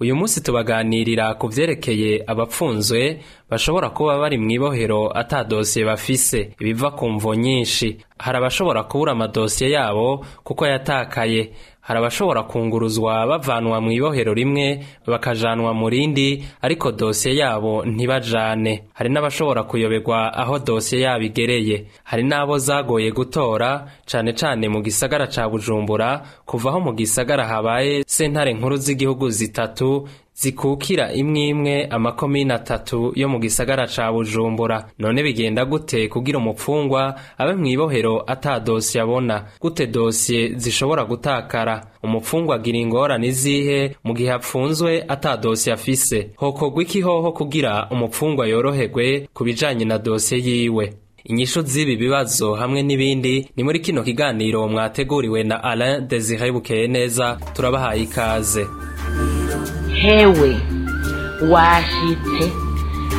uyu munsi tubaganirira ku byerekeye abapfunzwe bashobora kuba bari mu ibohero atadosiye bafise ibiva ku mvo nyinshi hari abashobora kubura amadosiye yabo kuko yatakaye hari abashobora kunguruzwa bavanwa mu ibohero rimwe bakajanwa mu rindi ariko dosiye yabo ntibajane hari n'abashobora kuyoberwa aho dosiye yabo igereye hari n'abo zagoye gutora cyane cane mu gisagara ca bujumbura kuva aho mu gisagara habaye sentare nkuru z'igihugu zitatu zikukira imwe imwe amakomine atatu yo mu gisagara ca bujumbura none bigenda gute kugira umupfungwa abe mw'ibohero ata dosiye abona gute dosiye zishobora gutakara umupfungwa agira ingorane izihe mu gihe apfunzwe ata dosiye afise hokogwa ikihoho kugira umupfungwa yoroherwe ku bijanye na dosiye yiwe inyishu z'ibi bibazo hamwe n'ibindi ni muri kino kiganiro mwateguriwe na Alain Desire Bukeye neza turabahaye ikaze hewe washitse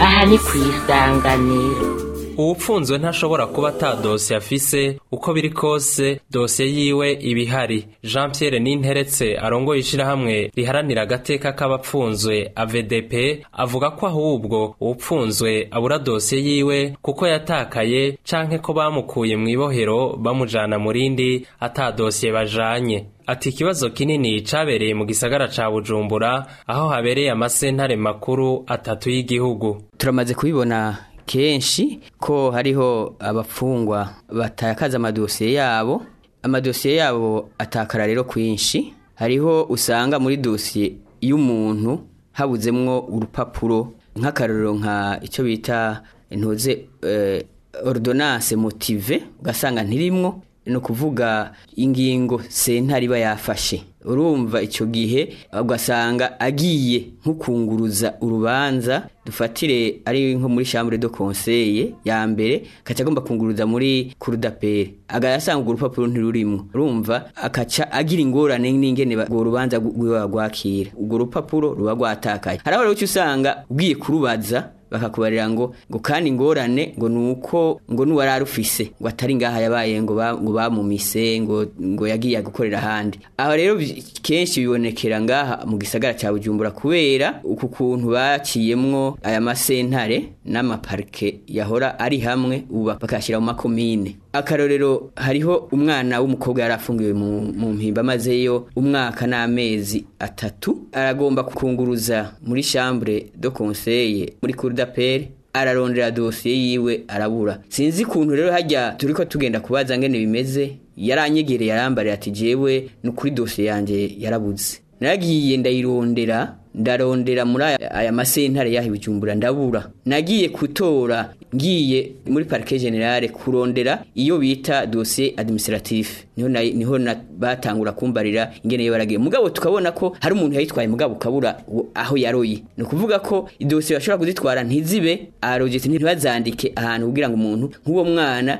aha ni ku isanganiro uwupfunzwe ntashobora kuba ata dosiye afise uko biri kose dosiye yiwe ibihari jean Pierre n'interetse arongoye ishyirahamwe riharanira agateka k'abapfunzwe AVDP avuga ko ahubwo uwupfunzwe abura dosiye yiwe kuko yatakaye canke ko bamukuye mu ibohero bamujana mu rindi ata dosiye bajanye ati ikibazo kinini cyabereye mu gisagara ca bujumbura aho habereye amasentare makuru atatu y'igihugu turamaze kubibona kenshi ko hariho abafungwa batakaza amadosiye yabo amadosiye yabo atakara rero kwinshi hariho usanga muri dosiye y'umuntu habuzemo urupapuro nk'akarorero nka icyo bita ntuze eh, ordonance motive ugasanga ntirimwo ni ukuvuga ingingo sentare iba yafashe urumva icyo gihe ugasanga agiye nk'ukunguruza urubanza dufatire ari nko muri shambure de Conseye ya mbere akaca agomba kunguruza muri kurudapere agasanga urupapuro ntirurimo urumva akaca agira ingorane n'ingene urwo rubanza rw'iwe rwakira urwo rupapuro ruba rwatakaye hari aho rero usanga ugiye kurubaza bakakubarira ngo ngo kandi ingorane ngo nuko ngo nuwararufise ngo atari ngaha yabaye ngo ngo bamumise ngo ngo yagiye gukorera ahandi aho rero kenshi bibonekera ngaha mu gisagara cya Bujumbura kubera uku kuntu baciyemwo aya masentare n'amaparike yahora ari hamwe ubu bakashyira mu makomine akarorero hariho umwana w'umukobwa yari mu mpimba amazeyo umwaka n'amezi atatu aragomba kukunguruza muri shambure do konseye muri kurudaperi ararondera dosiye yiwe arabura sinzi ukuntu rero hajya turi ko tugenda kubaza ngene bimeze yaranyegereye arambarira ati jewe ni kuri dosiye yanjye yarabuze naragiye ndayirondera ndarondera muri aya masentare yaha ibijumbura ndabura nagiye kutora ngiye muri parike generale kurondera iyo bita dosiye administrative niho batangura kumbarira ingene baragiye mugabo tukabona ko hari umuntu yayitwaye mugabo kabura aho yaroye ni kuvuga ko idosiye bashobora kuzitwara ntizibe arogetse ntibazandike ahantu kugira ngo umuntu nk'uwo mwana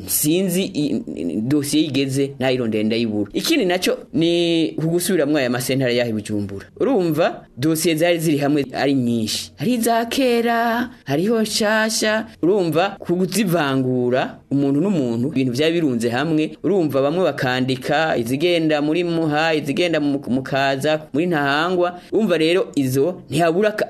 sinzi dosiye yigeze nayirondeye ndayibura ikindi nacyo ni kugusubiramwo aya masentara yahe bujumbura urumva dosiye zari ziri hamwe ari nyinshi hari za kera hariho nshasha urumva kuzivangura umuntu n'umuntu ibintu byari birunze hamwe urumva bamwe bakandika izigenda muri muha izigenda mu kaza muri ntahangwa urumva rero izo ntihabura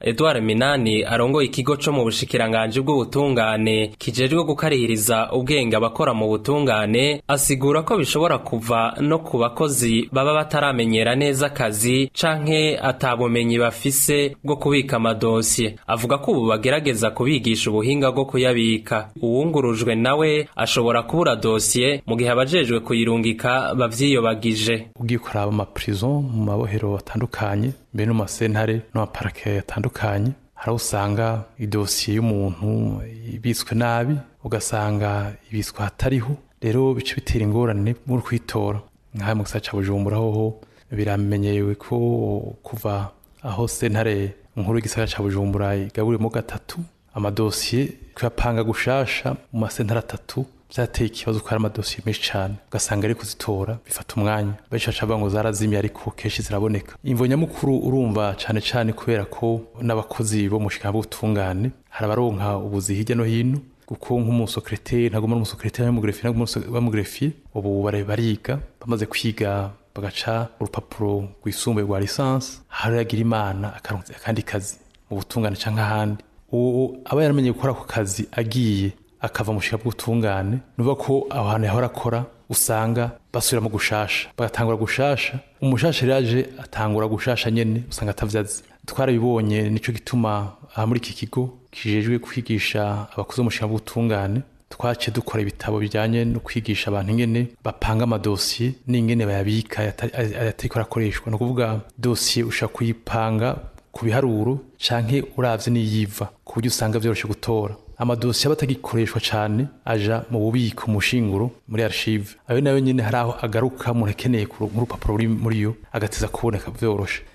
Edouard Minani arongoye ikigo co mu bushikiranganje bw'ubutungane kijejwe gukarihiriza ubwenge agenga abakora mu butungane asigura ko bishobora kuva no ku bakozi baba bataramenyera neza akazi canke atabumenyi bafise bwo kubika amadosiye avuga ko ubu bagerageza kubigisha ubuhinga bwo kuyabika uwungurujwe nawe ashobora kubura dosiye mu gihe abajejwe kuyirungika bavyiyobagije ugikoraba amaprison mu mabohero atandukanye mbere no mu masentare no mu maparake atandukanye hari aho usanga idosiye y'umuntu ibitswe nabi ugasanga ibitswe hatariho rero bica bitera ingorane muri kwitora nkaho mu gisata cya bujumbura hoho biramenyerewe ko kuva aho sentare nkuru y'igisata cya bujumbura igaburiyemo gatatu amadosiye kuyapanga gushasha mu masentare atatu byateye ikibazo kuko hari amadosiye menshi cyane ugasanga ari kuzitora bifata umwanya benshi baca ngo zarazimye ariko kenshi ziraboneka imvo nyamukuru urumva cyane cyane kubera ko n'abakozi bo mu bushinwa bw'ubutungane hari abaronka ubuzi hirya no hino kuko nk'umusokereteri ntagomba n'umusokereteri n'umugerefi n'umugerefi ubu bariga bamaze kwiga bagaca urupapuro rwisumbuye rwa lisansi haragira imana akandi kazi mu butungane cyangwa ahandi ubu aba yaramenye gukora ako kazi agiye akava mu bushyira bw'ubutungane ni ko aho hantu yahora akora usanga basubira gushasha bagatangura gushasha umushasha yaje aje atangura gushasha nyine usanga atavyazi twarabibonye nicyo gituma aha muri iki kigo kijejwe kwigisha abakuze umushinga bw'ubutungane twaciye dukora ibitabo bijyanye no kwigisha abantu ingene bapanga amadosiye n'ingene bayabika ayatariko akoreshwa ni ukuvuga dosiye ushobora kuyipanga ku biharuro canke uravye n'iyiva ku buryo usanga vyoroshe gutora amadosiye aba atagikoreshwa cyane aja mu bubiko umushinguro muri arshive ayo nayo nyine hari aho agaruka umuntu akeneye nk'urupapuro ruri muri yo agateza kuboneka byoroshye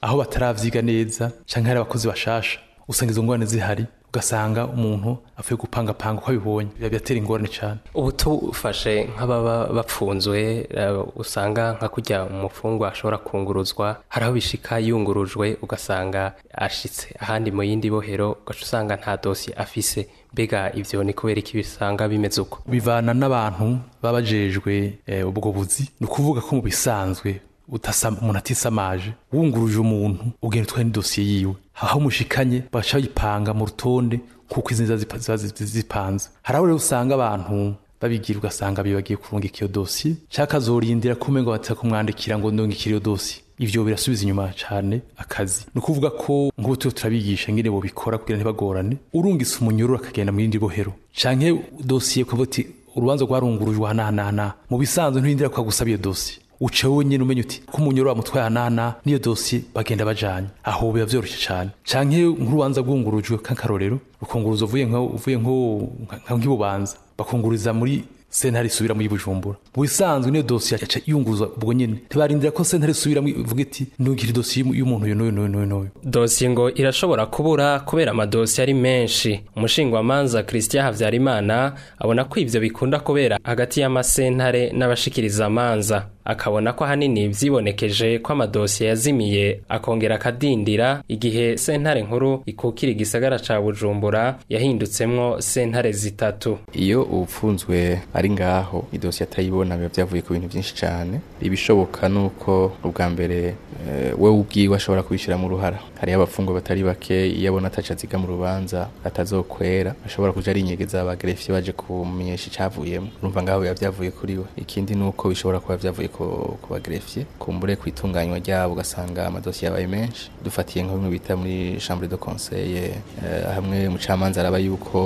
aho bataravyiga neza cyangwa hari abakozi bashasha usanga izo ngorane zihari ugasanga umuntu apfuye gupangapanga uko abibonye biba biratera ingorane cyane ubu tufashe nk'ababa bapfunzwe eh, usanga nka kujya umufungwa ashobora kunguruzwa hari aho bishika yungurujwe ugasanga ashitse ahandi mu yindi bohero ugaca usanga nta dosiye afise mbega ibyo ni kubera iki bisanga bimeze uko bivana n'abantu babajejwe bajejwe eh, ubwo buzi ni ukuvuga ko mu bisanzwe umuntu atisamaje wunguruje umuntu ugenda utwaye n'idosiye yiwe aho umushikanye baca bayipanga mu rutonde kuko izi ziba zipanze hari aho rero usanga abantu babigira ugasanga bibagiye kurungika iyo dosiye cyangwa akazorindira ko umenya ngo batakumwandikira ngo ndungikire iyo dosiye ibyo birasubiza inyuma cyane akazi ni ukuvuga ko nk'ubu turiho turabigisha nyine bubikora kugira ntibagorane urungitse umunyururu akagenda mu yindi bohero cyangwa dosiye ukavuga uti urubanza rwarungurujwe aha n'aha n'aha mu bisanzwe ntuyindira ko agusaba iyo dosiye uca wowe umenya uti ko umunyoro bamutwaye ahanana n'iyo dosiye bagenda bajyanye aho biba byoroshye cyane canke nk'urubanza rwungurujwe k'akarorero rukunguruzo uvuye uvuye nk'ibubanza bakunguriza muri sentare isubira muri bujumbura mu niyo dosiye aca yunguza ubwo nyine ntibarindira ko sentare isubira ivuga iti nugira idosiye y'umuntu uyu n'uyu n'uyu n'uyu dosiye ngo irashobora kubura kubera amadosiye ari menshi umushingwamanza christian habyarimana abona ko ibyo bikunda kubera hagati y'amasentare n'abashikiriza amanza akabona ko ahanini byibonekeje ko amadosiye yazimiye akongera akadindira igihe sentare nkuru ikukira igisagara ca bujumbura yahindutsemo sentare zitatu iyo uwupfunzwe ari ngaho idosiye atayibona biba byavuye ku bintu byinshi cyane ibishoboka ni uko ubwa mbere eh, wowe ubwiwe ashobora mu uruhara hariyo abafungwa batari bake iyo abona ataca mu rubanza atazokwera ashobora inyege arinyegeza abagerefiye baje kumenyesha icyavuyemo urumva ngaho biba byavuye kuri we ikindi ni uko bishobora kuba byavuye ku bagerefiye kumbure ku itunganywa ryabo ugasanga amadosiye yabaye menshi dufatiye nka bimwe bita muri chambre de conseil eh, hamwe umucamanza araba yuko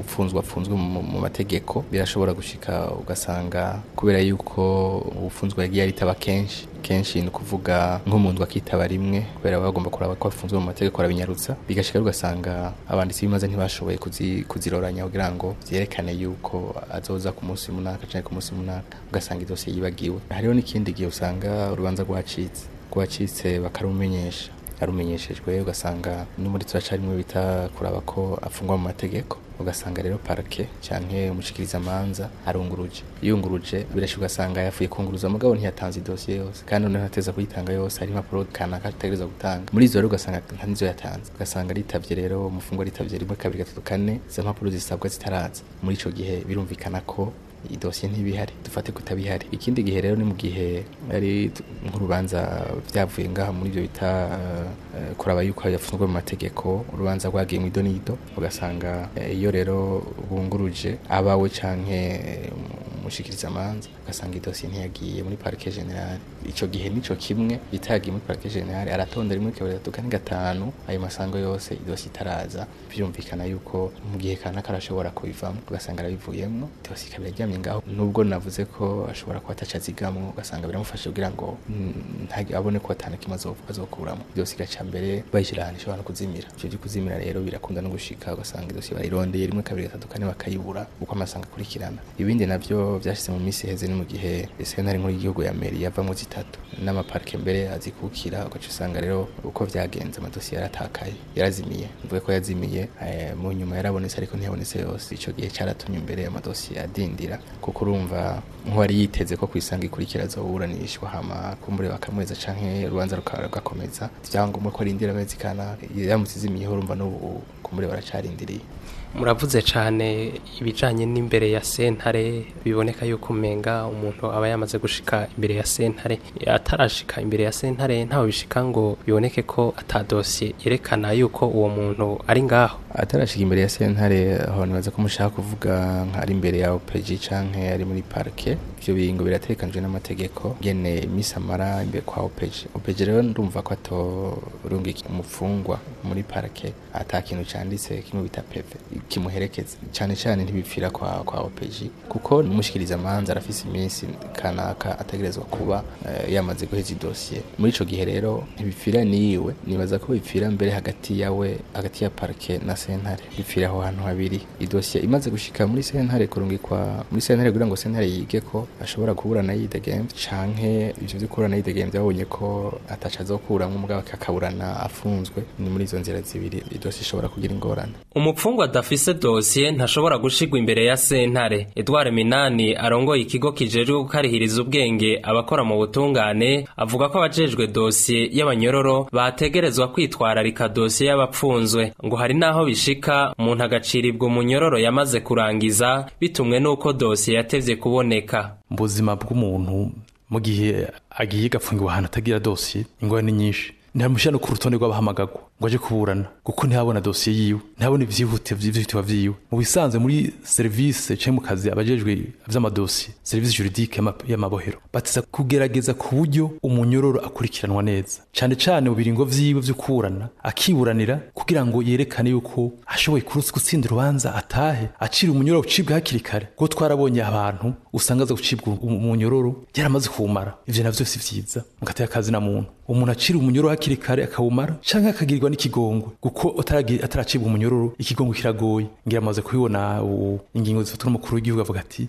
ufunzwe afunzwe mu mategeko birashobora gushika ugasanga kubera yuko ufunzwe yagiye aritaba kenshi kenshi ni ukuvuga nk'umuntu akitaba rimwe kubera bagomba kuraba ko bafunzwe mu mategeko arabinyarutsa bigashika ugasanga abanditsi b'imanza ntibashoboye kuziroranya kugira ngo byerekane yuko azoza ku munsi munaka canke ku munsi munaka ugasanga idosiye yibagiwe hariho n'ikindi gihe usanga urubanza rwacitse rwacitse bakarumenyesha yarumenyeshejwe ugasanga no muri turacarimwe bita kuraba ko afungwa mu mategeko ugasanga rero parke canke umushikirizamanza arunguruje yunguruje birashi ugasanga yafuye kunguruza mugabo ntiyatanze idosiye yose kandi noneho ateza kuyitanga yose hari impapuro kanaka ategereza gutanga muri izo rero ugasanga ntazo yatanze ugasanga ritavye rero umufungwa ritavye rimwe kabiri gatatu kane izo mpapuro zisabwa zitaraza muri icyo gihe birumvikana ko idosiye ntibihari dufate kutabihari ikindi gihe rero ni mu gihe ari nk'urubanza byavuye ngaha muri ibyo bita eh, kuraba yuko yafunzwe mu mategeko urubanza rwagiye mu ido n'ido ugasanga eh, iyo rero bunguruje abawe canke eh, umushikirizamanza ugasanga idosiye ntiyagiye muri parike generale icyo gihe nicyo kimwe bitagiye muri parike generale aratonda rimwe kabiri gatatu kane gatanu ayo masango yose idosiye itaraza byumvikana yuko mu gihe kanaka arashobora kubivamo ugasanga arabivuyemo idosiye ikaba iraryamye ngaho nubwo navuze ko ashobora kuba atacazigamwo ugasanga biramufasha kugira ngo abone ko atana kimwe azokuramo idosiye igaca mbere bayishyira ahantu ishobora no kuzimira icyo cyo kuzimira rero birakunda no gushika ugasanga idosiye barayirondeye rimwe kabiri gatatu kane bakayibura uko amasanga akurikirana ibindi nabyo byashyize mu minsi iheze mu gihe sentare nkuru y'igihugu ya meri yavamo zitatu n'amaparike mbere azikukira ugaca usanga rero uko byagenze amadosiye yaratakaye yarazimiye mvuge ko yazimiye eh, mu nyuma yarabonetse ariko ntiyabonetse yose icyo gihe cyaratumye imbere amadosiye adindira kuko urumva nk'uwari yiteze ko ku isanga ikurikira azaburanishwa hama kumbure bakamweza canke urubanza rugakomeza byangombwa ko arindira amezi kana yaramutse izimiyeho urumva n'ubu kumbure baracarindiriye muravuze cyane ibijanye n'imbere ya sentare biboneka yuko umenga umuntu aba yamaze gushika imbere ya sentare atarashika imbere ya sentare ntawe bishika ngo biboneke ko atadosiye yerekana yuko uwo muntu ari ngaho atarashika imbere ya sentare aho nibaza ko mushaka kuvuga nk'ari imbere ya opeji cyangwa ari muri parike ibyo bingo biratekanjwe n'amategeko ngene iminsi amara imbere kwa opeji opeji rero ndumva ko atorunga umufungwa muri parike ata kintu cyanditse kimwe bita peve kimuherekeza cyane cyane ntibipfira kwa kwa opeji kuko n'umushyikiriza amanza arafise iminsi kanaka ategerezwa kuba eh, yamaze guheza idosiye muri ico gihe rero ntibipfira niwe nibaza ko bipfira mbere hagati yawe hagati ya parke na sentare bipfira aho hantu habiri idosiye imaze gushika muri sentare kwa muri sentare kugira ngo sentare yige ko ashobora kuburana yidegemvye canke ivyo vyo kuburana yidegemvye babonye ko ataca azokuramwo umugabo akaburana afunzwe ni muri izo nzira zibiri idosiye ishobora kugira ingorane umupfungwa adaf afise dosiye ntashobora gushigwa imbere ya sentare edward minani arongoye ikigo kijejwe gukarihiriza ubwenge abakora mu butungane avuga ko abajejwe dosiye y'abanyororo bategerezwa kwitwararika dosiye y'abapfunzwe ngo hari n'aho bishika umuntu agacirirwa umunyororo yamaze kurangiza bitumwe n'uko dosiye yatevye kuboneka mu buzima bw'umuntu mu gihe agiye gapfungirwa ahantu atagira dosiye ingorane nyinshi ntihamushyira no ku rutonde rw'abahamagagwa ngo ajye kuburana kuko ntihabona dosiye yiwe ntihabona ibyihutirwa byiwe mu bisanzwe muri serivisi cyangwa mu kazi abajejwe by'amadosiye serivisi juridike y'amabohero bateza kugerageza ku buryo umunyororo akurikiranwa neza cyane cyane mu biringo byiwe byo kuburana akiburanira kugira ngo yerekane yuko ashoboye gutsinda urubanza atahe acira umunyororo ucibwa hakiri kare kuko twarabonye abantu usanga aza gucibwa umunyororo yaramaze kuwumara ibyo nabyo si byiza mu katari akazi na muntu umuntu acira umunyororo hakiri kare akawumara cyangwa akagirwa biterwa n'ikigongwe kuko ataracibwa umunyururu ikigongwe kiragoye ngira amaze kubibona ingingo zifatwa n'umukuru w'igihugu avuga ati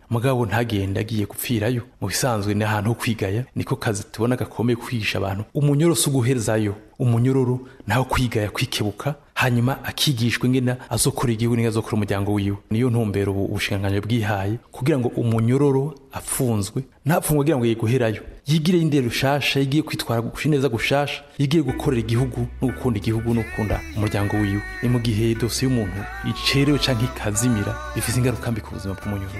mugabo ntagenda agiye gupfirayo mu bisanzwe ni ahantu ho kwigaya niko kazi tubona gakomeye kwigisha abantu umunyoro si uguherezayo umunyororo naho kwigaya kwikebuka hanyuma akigishwa ingena azokora igihugu n'ingene azokora umuryango wiwe niyo ntumbero ubu ubushikiranganji bwihaye kugira ngo umunyororo afunzwe ntapfunwe kugira ngo yiguherayo yigire indero rushasha yigiye kwitwara neza gushasha yigiye gukorera igihugu no gukunda igihugu no gukunda umuryango wiwe ni mu gihe dosiye y'umuntu icerewe canke ikazimira bifite ingaruka mbi ku buzima bw'umunyororo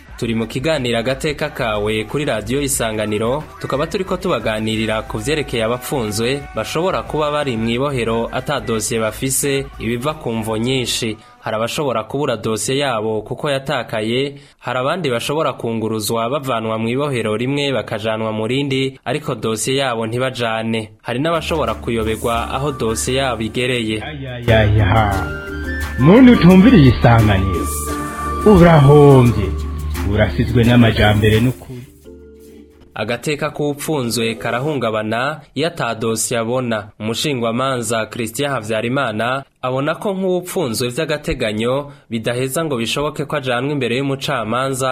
turi mu kiganiro agateka kawe kuri radiyo isanganiro tukaba turi ko tubaganirira ku byerekeye abafunzwe bashobora kuba bari mu ibohero atadosiye bafise ibiva ku mvo nyinshi hari abashobora kubura dosiye yabo kuko yatakaye hari abandi bashobora kunguruzwa bavanwa mu ibohero rimwe bakajanwa mu rindi ariko dosiye yabo ntibajane hari n'abashobora kuyobegwa aho dosiye yabo igereye muntu utumvira iyi sanganiro urahombye burasizwe n'amajyambere n'ukuri agateka k'upfunzwe karahungabana iyo atadosi yabona umushingwamanza christian habyarimana abona ko nk'ubupfunzwe by'agateganyo bidaheza ngo bishoboke ko ajanwa imbere y'umucamanza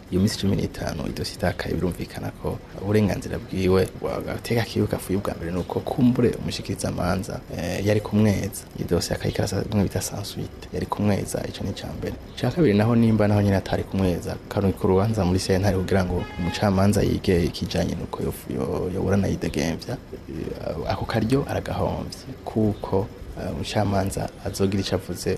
iyo minsi cumi n'itanu idosiye itakaye birumvikana ko uburenganzira bwiwe agateka kiwe kavuye ubwa mbere ni uko kumbure amanza eh, yari kumweza iyo dosiye akayikarasa bimwe bita sansuite yari kumweza icyo ni icya mbere icya kabiri naho nimba naho nyine atari kumweza karungu ku rubanza muri sentare kugira ngo umucamanza yige ikijyanye n'uko yoburana yidegembya eh, ako karyo aragahombye kuko umucamanza azogira icyo avuze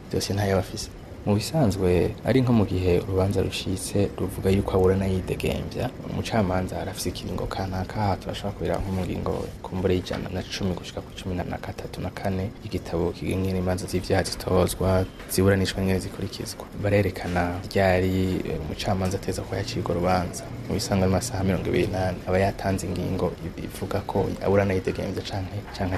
byose ntayo aba mu bisanzwe ari nko mu gihe urubanza rushitse ruvuga yuko aburana yidegembya umucamanza arafise ikiringo kanaka aha turashobora kubera nk'umuringo kumbure y'ijana na cumi gushika ku cumi na gatatu na kane igitabo kigenera n’imanza z'ivyaha zitozwa ziburanishwa nyene zikurikizwa barerekana ryari umucamanza ateza ko yacirwa urubanza mu bisanzwe amasaha mirongo ibiri n'ane aba yatanze ingingo ivuga ko aburana yidegemvya canke canke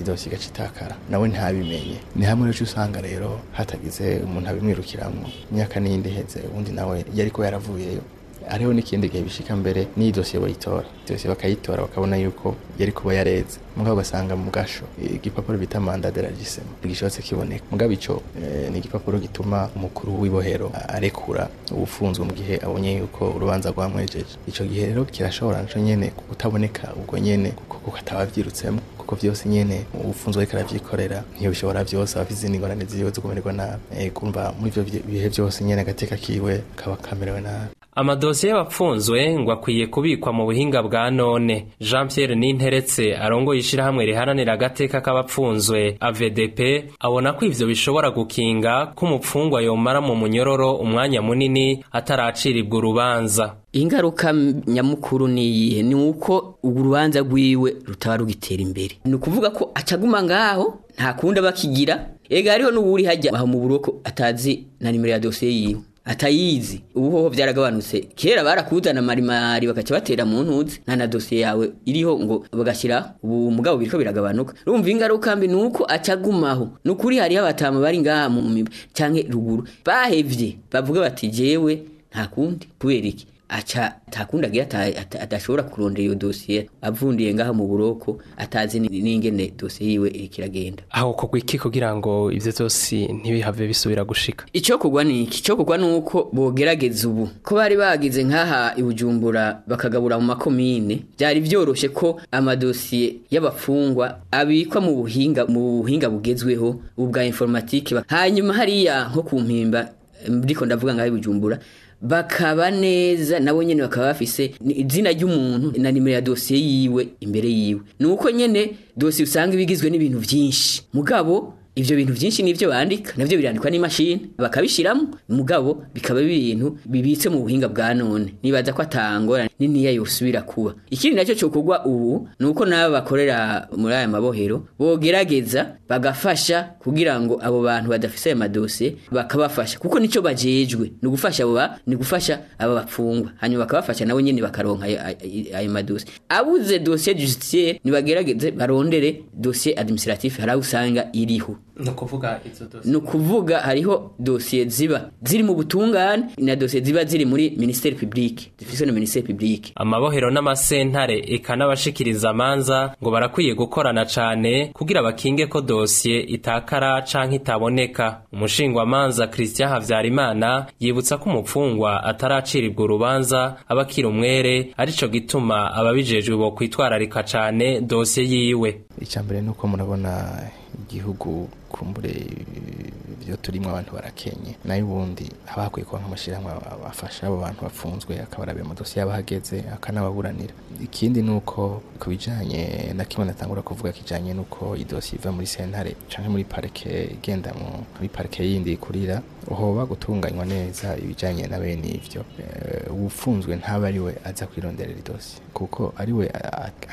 idosiye igaca itakara nawe ntabimenye ni hamwe n'icyo usanga rero hatagize umuntu abimwirukiramo imyaka n'iyindi iheze ubundi nawe yari ko yaravuyeyo hariho n'ikindi gihe bishika mbere n'iyi dosiye bayitora dosiye bakayitora bakabona yuko yari kuba yareze mugabo ugasanga mu gasho igipapuro bita manda de ntigishobotse kiboneka mugabo ico eh, ni igipapuro gituma umukuru w'ibohero arekura ubufunzwe mu gihe abonye yuko urubanza rwamwejeje ico gihe rero kirashobora naco nyene kutaboneka ubwo nyine kuko kukataba kuko byose nyene ubufunzwe ariko aravyikorera ntiyobishobora vyose abafise ingorane ziwe zo kumererwa eh, kumva muri ivyo bihe byose nyine agateka kiwe kaba kamerewe nabi amadosiye y'abapfunzwe ngo akwiye kubikwa mu buhinga bwa none jean pierre ninteretse arongoye ishyirahamwe riharanira agateka k'abapfunzwe avdp abona ko ivyo bishobora gukinga ko umupfungwa yomara mu munyororo umwanya munini ataracirirwa urubanza ingaruka nyamukuru ni iyihe ni uko urubanza rwiwe rutaba rugitera imbere ni ukuvuga ko acaguma ngaho nta kundi aba akigira ega hariho n'uwuri hajya aha mu buroko atazi na nimero ya dosiye yiwe atayizi ubu hoho byaragabanutse kera barakuzana marimari bakaca batera mu ntuzi nta na dosiye yawe iriho ngo bagashyira ubu mugabo biriko biragabanuka rumva ingaruka mbi nuko acagumaho nukuri hariho abatamu bari ngaha mu miba canke ruguru Bahebye bavuga bati Jyewe nta kundi kubera iki aca atakundi agira atashobora kurondera iyo dosiye avundiye ngaha mu buroko atazi n'ingene dosiye yiwe irikiragenda aho kugwa iki kugira ngo ivyo vyose ntibihave bisubira gushika ico kugwa ni iki ico kugwa nuko bogerageza ubu ko bari bagize nkaha ibujumbura bakagabura mu makomine byari byoroshye ko amadosiye y'abafungwa abikwa mu buhinga mu buhinga bugezweho ubwa informatike hanyuma hariya nko ku mpimba ndiko ndavuga ngaho ibujumbura bakaba neza nabo nyene bakaba bafise izina ry'umuntu na nimero ya dosiye yiwe imbere yiwe nuko nyene dosiye usanga ibigizwe n'ibintu byinshi mugabo Ibyo bintu byinshi nivyo bandika navyo birandikwa n'imashini bakabishyiramo mugabo bikaba ibintu bibitse mu buhinga bwa none nibaza ko atangora niniya yosubira kuba ikindi nacyo cokogwa ubu nuko nabo bakorera muri aya mabohero bogerageza bagafasha kugira ngo abo bantu badafise aya madosiye bakabafasha kuko nico bajejwe ni gufasha abo ni gufasha aba bapfungwa hanyuma bakabafasha nabo nyene bakaronka ayo madosiye abuze dosiye judiciaire nibagerageze barondere dosiye administratif hari usanga iriho ni ukuvuga hariho dosiye ziba ziri mu butungane na dosiye ziba ziri muri minisiteri pibulike zifite na minisiteri pibulike amabohero n'amasentare ikanabashikiriza amanza ngo barakwiye gukorana cyane kugira bakinge ko dosiye itakara cyangwa itaboneka umushingwamanza christian habyarimana yibutsa ko umupfungwa ataracirirwa urubanza aba akiri umwere aricyo gituma ababijejwe bo kwitwararika cyane dosiye yiwe icya mbere ni uko murabona igihugu kumbure ibyo turimo abantu barakenye nayo ubundi haba hakwiye kuba nk'amashyirahamwe afasha abo bantu bafunzwe akabarabira amadosiye yaba ahageze akanababuranira ikindi ni uko ku bijyanye na kimwe natangura kuvuga kijyanye n'uko idosiye iva muri sentare cyangwa muri parike igenda muri parike yindi kurira hoba gutunganywa neza ibijyanye na bene ibyo eh, ufunzwe ntaba ari we aza kwironderera idosiye kuko ari we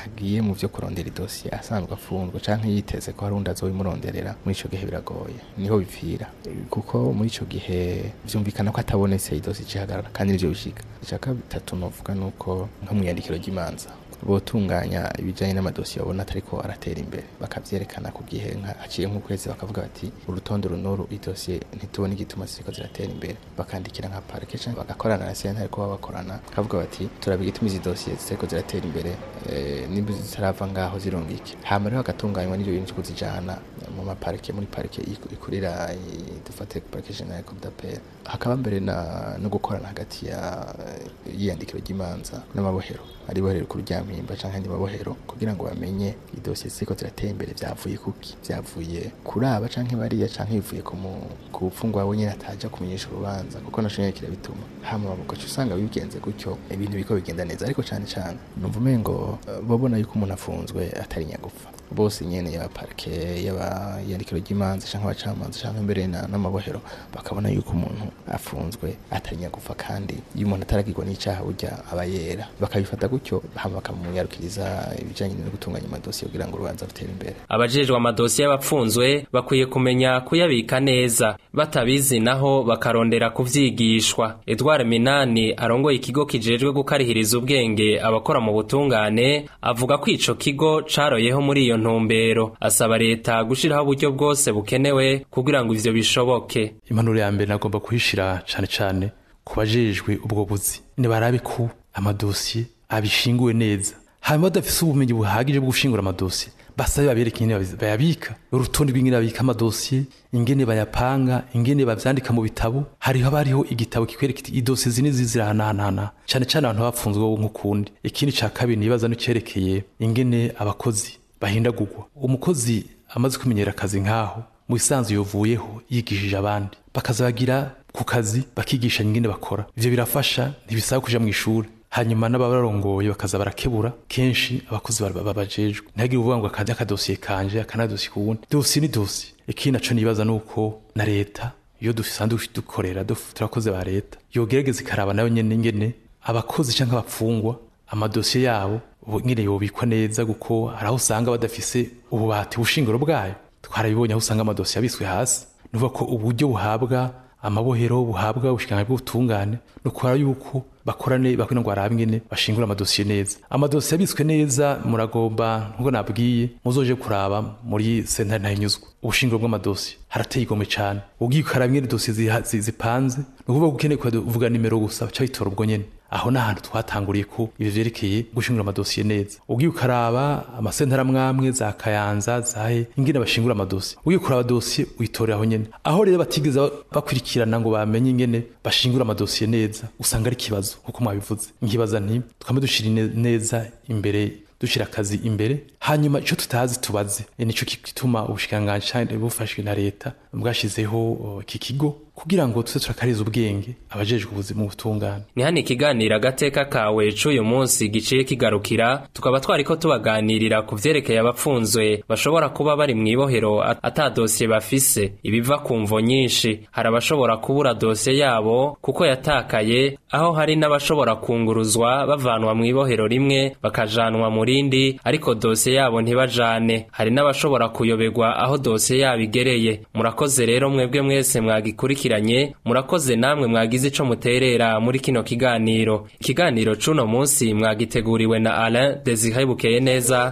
agiye mu byo kurondera idosiye asanzwe afunzwe cyangwa yiteze ko hari undi azobimuronderera muri icyo gihe biragoye niho bipfira kuko muri icyo gihe byumvikana ko atabonetse idosi ikihagarara kandi nibyo bishika icya gatatu novuga ni uko nko mu iyandikiro ry'imanza botunganya ibijyanye n'amadosiye babona atariko aratera imbere bakabyerekana ku gihe haciye nk'ukwezi bakavuga bati urutonde runuru idosiye ntitubona igituma ziko ziratera imbere bakandikira nka parke canke bagakorana na sentare kuba bakorana bakavuga bati turaba igituma izi dosiye ziriko ziratera imbere eh, nimba zitarava ngaho zironga iki hama rero hagatunganywa n'ivyo bintu kuzijana mu maparike muri parike ikurira dufate ku parike generale hakaba mbere no gukorana hagati ya yiyandikiro ry'imanza n'amabohero ari bohero ku ruryamo impimba cyangwa andi mabohero kugira ngo bamenye idosiye ziriko zirateye imbere byavuye kuki byavuye kuri aba canke bariya canke bivuye ku mupfungwa we nyene ataja kumenyesha urubanza kuko naco nyene kirabituma hama ugaca usanga bigenze gutyo ibintu biko bigenda neza ariko cane cane numva umengo eh, babona yuko umuntu afunzwe atari nyagufa bose nyene yaba parke yaba yandikiro ry'imanza canke abacamanza canke mbere n'amabohero bakabona yuko umuntu afunzwe atari nyagufa kandi iyo umuntu ataragirwa n'icaha burya aba yera bakabifata gutyo hama umunyarukiriza ibijyanye no gutunganya amadosiye kugira ngo urubanza rutere imbere abajejwe amadosiye y'abapfunzwe bakwiye kumenya kuyabika neza batabizi naho bakarondera kuvyigishwa Edward Minani arongoye ikigo kijejwe gukarihiriza ubwenge abakora mu butungane avuga ko ico kigo caroyeho muri iyo ntumbero asaba leta gushiraho uburyo bwose bukenewe kugira ngo ivyo bishoboke impanuro ya mbere nagomba kuhishira cane cane kubajejwe ubwo buzi ku amadosiye abishinguwe neza hanyuma badafite ubumenyi buhagije bwo gushingura amadosiye basabe babereka ingene bayabika urutonde rw'ingene babika amadosiye ingene bayapanga ingene babyandika mu bitabo hariho haba hariho igitabo kikwereka idosiye zine zizirahanahanahana cyane cyane abantu bafunzwe bo nk'ukundi ikindi cya kabiri nibaza n'icyerekeye ingene abakozi bahindagurwa umukozi amaze kumenyera akazi nk'aho mu isanzu yovuyeho yigishije abandi bakazagira ku kazi bakigisha ingene bakora ibyo birafasha ntibisaba kujya mu ishuri hanyuma n'abararongoye bakaza barakebura kenshi abakozi babajejwe ntihagire uvuga ngo akazi akadosiye kanje akanadosiye kuwundi dosiye ni dosiye ikindi naco nibaza nuko na leta iyo dusanzwe dukorera turakoze ba leta yogerageza ikaraba nayo nyene ngene abakozi cyangwa abapfungwa amadosiye yabo nyene yobikwa neza kuko hari aho usanga badafise ububati bushingiro bwayo twarabibonye aho usanga amadosiye abiswe hasi nuvuga ko uburyo buhabwa amabohero buhabwa ubushikanganje bw'ubutungane no kwara yuko bakorane bakwino ngo arabe ingene bashingura amadosiye neza amadosiye abitswe neza muragomba nkuko nabwiye muzoje kuraba muri sentare ntahinyuzwa ubushingiro bw'amadosiye harateye igomwe cyane ugiye ukaraba ingene dosiye zipanze ni ukuvuga ko ukeneye kuvuga nimero gusa cyangwa itora ubwo nyene aho ni ahantu twatanguriye ko ibi byerekeye gushingura amadosiye neza ugiye ukaraba amasentera amwamwe za kayanza zahe ingene bashingura amadosiye ugiye kuraba dosiye uyitorera aho nyine. aho rero batigeze bakurikirana ngo bamenye ingene bashingura amadosiye neza usanga ari ikibazo nkuko mwabivuze nkibaza nti twame dushira neza imbere dushyira akazi imbere hanyuma icyo tutazi tubaze e, nicyo gituma ubushyikiranganji bufashwe na leta bwashyizeho iki kigo kugira ngo tuze ubwenge abajejwe ubuzima ubutungane ni hano ikiganiro agateka kawe c'uyu munsi giciye kigarukira tukaba twariko tubaganirira ku vyerekeye abapfunzwe bashobora kuba bari mu ibohero atadosiye bafise ibiva ku mvo nyinshi hari abashobora kubura dosiye yabo kuko yatakaye aho hari n'abashobora kunguruzwa bavanwa mu mw'ibohero rimwe bakajanwa mu rindi ariko dosiye yabo ntibajane hari n'abashobora kuyoberwa aho dosiye yabo igereye murakoze rero mwebwe mwese mwagikurikira mukurikiranye murakoze namwe mwagize icyo muterera muri kino kiganiro ikiganiro cuno munsi mwagiteguriwe na Alain Desire Bukeye neza